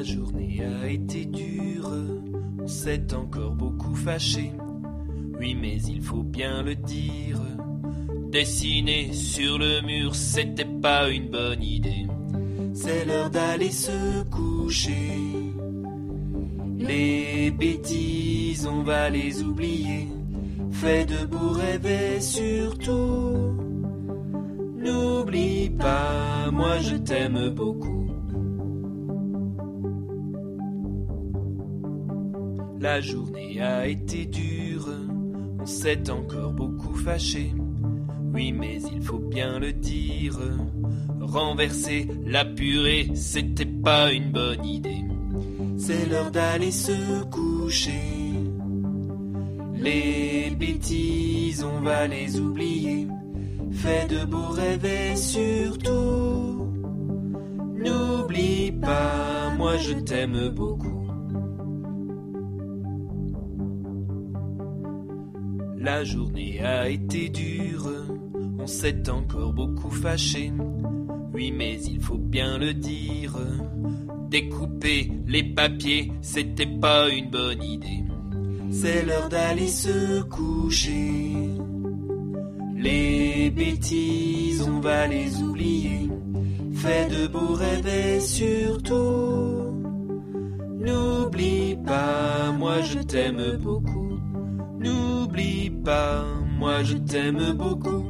La journée a été dure, on s'est encore beaucoup fâché. Oui, mais il faut bien le dire. Dessiner sur le mur, c'était pas une bonne idée. C'est l'heure d'aller se coucher. Les bêtises, on va les oublier. Fais de beaux rêves surtout, n'oublie pas, moi je t'aime beaucoup. La journée a été dure, on s'est encore beaucoup fâché. Oui, mais il faut bien le dire. Renverser la purée, c'était pas une bonne idée. C'est l'heure d'aller se coucher. Les bêtises, on va les oublier. Fais de beaux rêves et surtout, n'oublie pas, moi je t'aime beaucoup. La journée a été dure, on s'est encore beaucoup fâché. Oui, mais il faut bien le dire. Découper les papiers, c'était pas une bonne idée. C'est l'heure d'aller se coucher. Les bêtises, on va les oublier. Fais de beaux rêves et surtout, n'oublie pas, moi je t'aime beaucoup. N'oublie pas, moi je t'aime beaucoup.